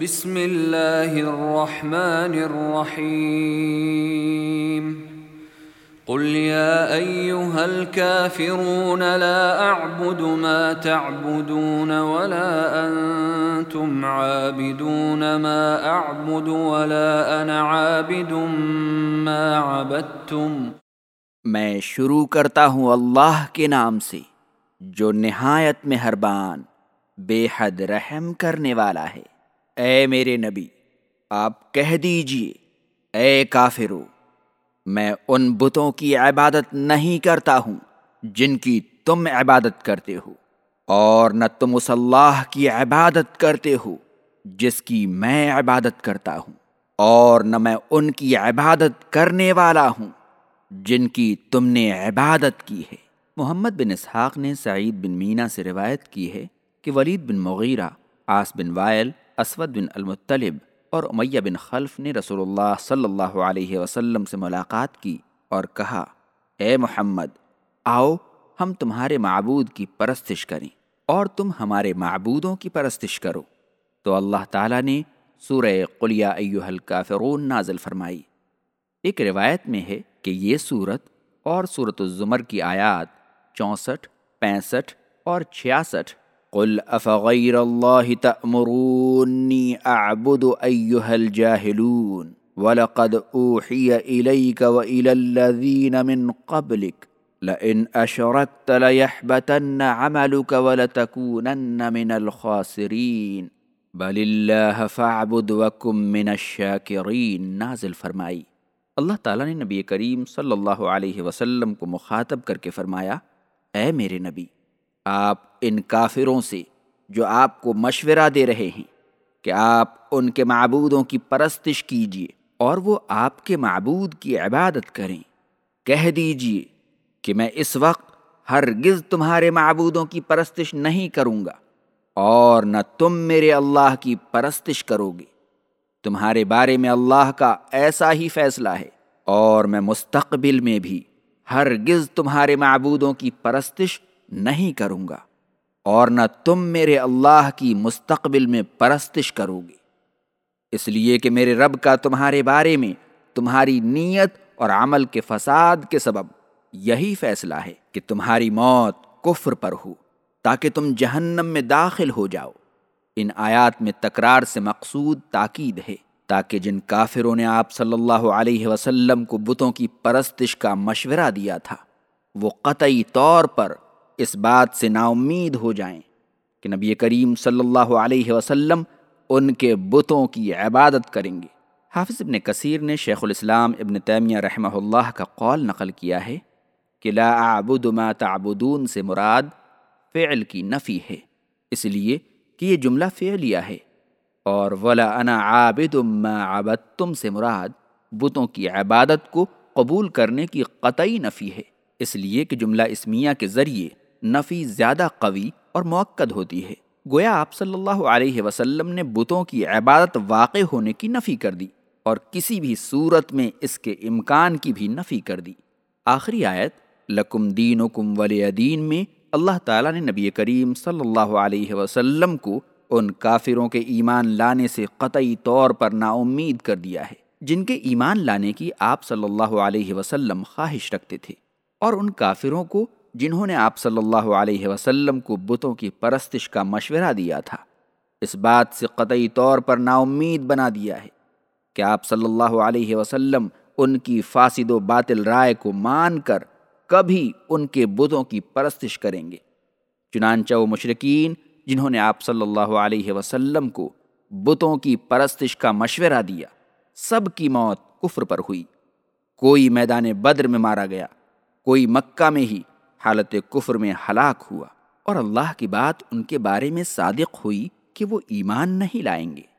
بسم اللہ الرحمن الرحیم قل يا أيها الكافرون لا أعبد ما تعبدون ولا أنتم عابدون ما أعبد ولا أنا عابد ما عبدتم میں شروع کرتا ہوں اللہ کے نام سے، جو نہایت مہربان، بے حد رحم کرنے والا ہے۔ اے میرے نبی، آپ کہہ دیجیے، اے کافرو، میں ان بتوں کی عبادت نہیں کرتا ہوں جن کی تم عبادت کرتے ہو، اور نہ تم اس اللہ کی عبادت کرتے ہو جس کی میں عبادت کرتا ہوں، اور نہ میں ان کی عبادت کرنے والا ہوں جن کی تم نے عبادت کی ہے۔ محمد بن اسحاق نے سعید بن مینا سے روایت کی ہے کہ ولید بن مغیرہ آس بن وائل اسود بن المطلب اور امیہ بن خلف نے رسول اللہ صلی اللہ علیہ وسلم سے ملاقات کی اور کہا، اے محمد، آؤ ہم تمہارے معبود کی پرستش کریں اور تم ہمارے معبودوں کی پرستش کرو. تو اللہ تعالیٰ نے سورہ قلیہ ایوہ الکافرون نازل فرمائی۔ ایک روایت میں ہے کہ یہ صورت اور صورت الزمر کی آیات چونسٹھ، پینسٹھ اور چھیاسٹھ قل افغیر اللہ تأمرونی اعبد ایوہ الجاہلون ولقد اوحی الیک وإلی الذین من قبلک لئن اشرکت لیحبتن عملک ولتکونن من الخاسرین بل اللہ فاعبد وکم من الشاکرین نازل فرمائی. اللہ تعالیٰ نے نبی کریم صلی اللہ علیہ وسلم کو مخاطب کر کے فرمایا، اے میرے نبی آپ ان کافروں سے جو آپ کو مشورہ دے رہے ہیں کہ آپ ان کے معبودوں کی پرستش کیجیے اور وہ آپ کے معبود کی عبادت کریں۔ کہہ دیجیے کہ میں اس وقت ہرگز تمہارے معبودوں کی پرستش نہیں کروں گا اور نہ تم میرے اللہ کی پرستش کرو گے۔ تمہارے بارے میں اللہ کا ایسا ہی فیصلہ ہے اور میں مستقبل میں بھی ہرگز تمہارے معبودوں کی پرستش نہیں کروں گا اور نہ تم میرے اللہ کی مستقبل میں پرستش کرو گے۔ اس لیے کہ میرے رب کا تمہارے بارے میں تمہاری نیت اور عمل کے فساد کے سبب یہی فیصلہ ہے کہ تمہاری موت کفر پر ہو، تاکہ تم جہنم میں داخل ہو جاؤ۔ ان آیات میں تکرار سے مقصود تاکید ہے، تاکہ جن کافروں نے آپ صلی اللہ علیہ وسلم کو بتوں کی پرستش کا مشورہ دیا تھا، وہ قطعی طور پر اس بات سے نا امید ہو جائیں کہ نبی کریم صلی اللہ علیہ وسلم ان کے بتوں کی عبادت کریں گے۔ حافظ ابن کثیر نے شیخ الاسلام ابن تیمیہ رحمہ اللہ کا قول نقل کیا ہے کہ لا اعبد ما تعبدون سے مراد فعل کی نفی ہے، اس لیے کہ یہ جملہ فعلیہ ہے۔ اور ولا انا عابد ما عبدتم سے مراد بتوں کی عبادت کو قبول کرنے کی قطعی نفی ہے، اس لیے کہ جملہ اسمیہ کے ذریعے نفی زیادہ قوی اور موقع ہوتی ہے۔ گویا آپ صلی اللہ علیہ وسلم نے بتوں کی عبادت واقع ہونے کی نفی کر دی اور کسی بھی صورت میں اس کے امکان کی بھی نفی کر دی۔ آخری آیت، لکم دین و کم دین میں اللہ تعالیٰ نے نبی کریم صلی اللہ علیہ وسلم کو ان کافروں کے ایمان لانے سے قطعی طور پر نا امید کر دیا ہے، جن کے ایمان لانے کی آپ صلی اللہ علیہ وسلم خواہش رکھتے تھے اور ان کافروں کو جنہوں نے آپ صلی اللہ علیہ وسلم کو بتوں کی پرستش کا مشورہ دیا تھا، اس بات سے قطعی طور پر نا امید بنا دیا ہے کہ آپ صلی اللہ علیہ وسلم ان کی فاسد و باطل رائے کو مان کر کبھی ان کے بتوں کی پرستش کریں گے۔ چنانچہ وہ مشرقین جنہوں نے آپ صلی اللہ علیہ وسلم کو بتوں کی پرستش کا مشورہ دیا، سب کی موت کفر پر ہوئی۔ کوئی میدان بدر میں مارا گیا، کوئی مکہ میں ہی حالت کفر میں ہلاک ہوا اور اللہ کی بات ان کے بارے میں صادق ہوئی کہ وہ ایمان نہیں لائیں گے۔